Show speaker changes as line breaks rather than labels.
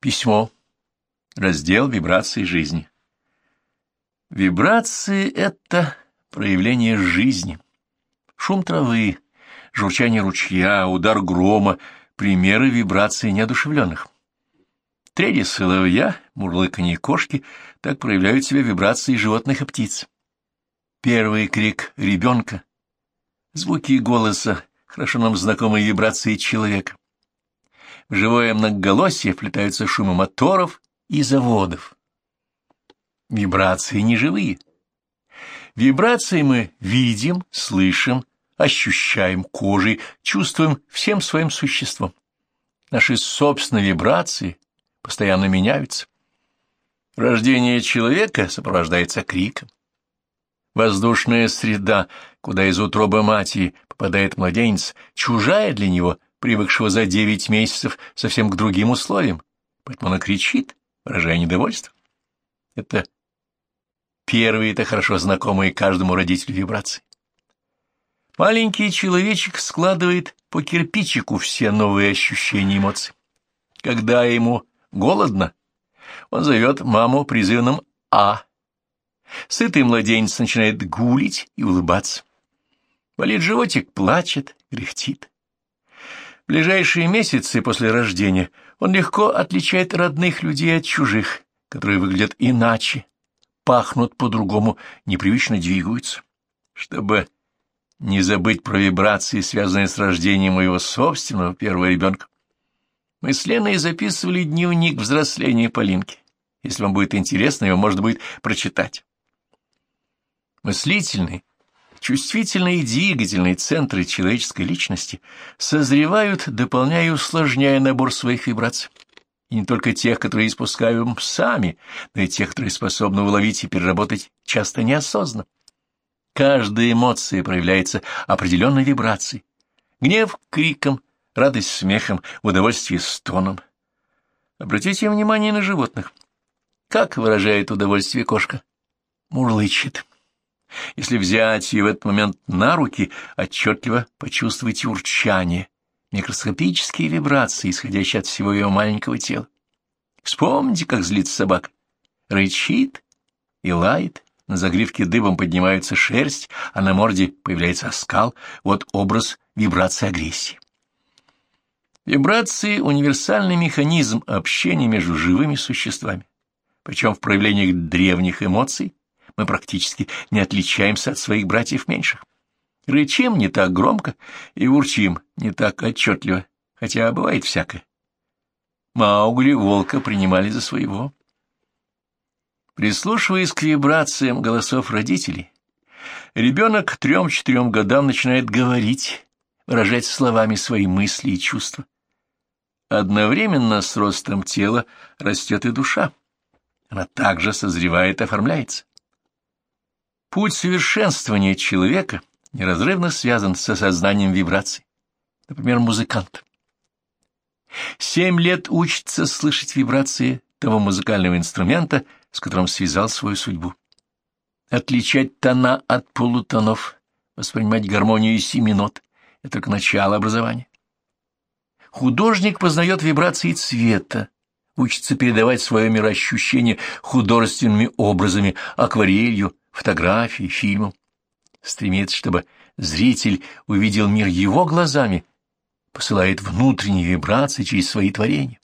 Письмо. Раздел «Вибрации жизни». Вибрации — это проявление жизни. Шум травы, журчание ручья, удар грома — примеры вибраций неодушевленных. Трели соловья, мурлыканье кошки — так проявляют себя вибрации животных и птиц. Первый крик ребенка, звуки голоса, хорошо нам знакомые вибрации человека. В живое многоголосие вплетаются шумы моторов и заводов. Вибрации неживые. Вибрации мы видим, слышим, ощущаем кожей, чувствуем всем своим существом. Наши собственные вибрации постоянно меняются. Рождение человека сопровождается криком. Воздушная среда, куда из утробы матери попадает младенец, чужая для него, привыкшего за девять месяцев совсем к другим условиям, поэтому она кричит, выражая недовольство. Это первые, это хорошо знакомые каждому родителю вибрации. Маленький человечек складывает по кирпичику все новые ощущения и эмоции. Когда ему голодно, он зовет маму призывным «А». Сытый младенец начинает гулить и улыбаться. Болит животик, плачет, кряхтит ближайшие месяцы после рождения он легко отличает родных людей от чужих, которые выглядят иначе, пахнут по-другому, непривычно двигаются. Чтобы не забыть про вибрации, связанные с рождением моего собственного первого ребенка, мы с Леной записывали дневник взросления Полинки. Если вам будет интересно, его можно будет прочитать. Мыслительный, Чувствительные и двигательные центры человеческой личности созревают, дополняя и усложняя набор своих вибраций. И не только тех, которые испускаем сами, но и тех, которые способны уловить и переработать часто неосознанно. Каждая эмоция проявляется определенной вибрацией. Гнев — криком, радость — смехом, удовольствие — стоном. Обратите внимание на животных. Как выражает удовольствие кошка? Мурлычет. Если взять ее в этот момент на руки, отчетливо почувствуйте урчание, микроскопические вибрации, исходящие от всего ее маленького тела. Вспомните, как злится собака. Рычит и лает, на загривке дыбом поднимается шерсть, а на морде появляется оскал. Вот образ вибрации агрессии. Вибрации — универсальный механизм общения между живыми существами, причем в проявлениях древних эмоций мы практически не отличаемся от своих братьев меньших. Рычим не так громко и урчим не так отчетливо, хотя бывает всякое. Маугли волка принимали за своего. Прислушиваясь к вибрациям голосов родителей, ребенок к трем-четырем годам начинает говорить, выражать словами свои мысли и чувства. Одновременно с ростом тела растет и душа. Она также созревает и оформляется. Путь совершенствования человека неразрывно связан с осознанием вибраций. Например, музыкант. Семь лет учится слышать вибрации того музыкального инструмента, с которым связал свою судьбу. Отличать тона от полутонов, воспринимать гармонию семи нот — это только начало образования. Художник познает вибрации цвета, учится передавать свое мироощущение художественными образами, акварелью, фотографий, фильмов. Стремится, чтобы зритель увидел мир его глазами, посылает внутренние вибрации через свои творения.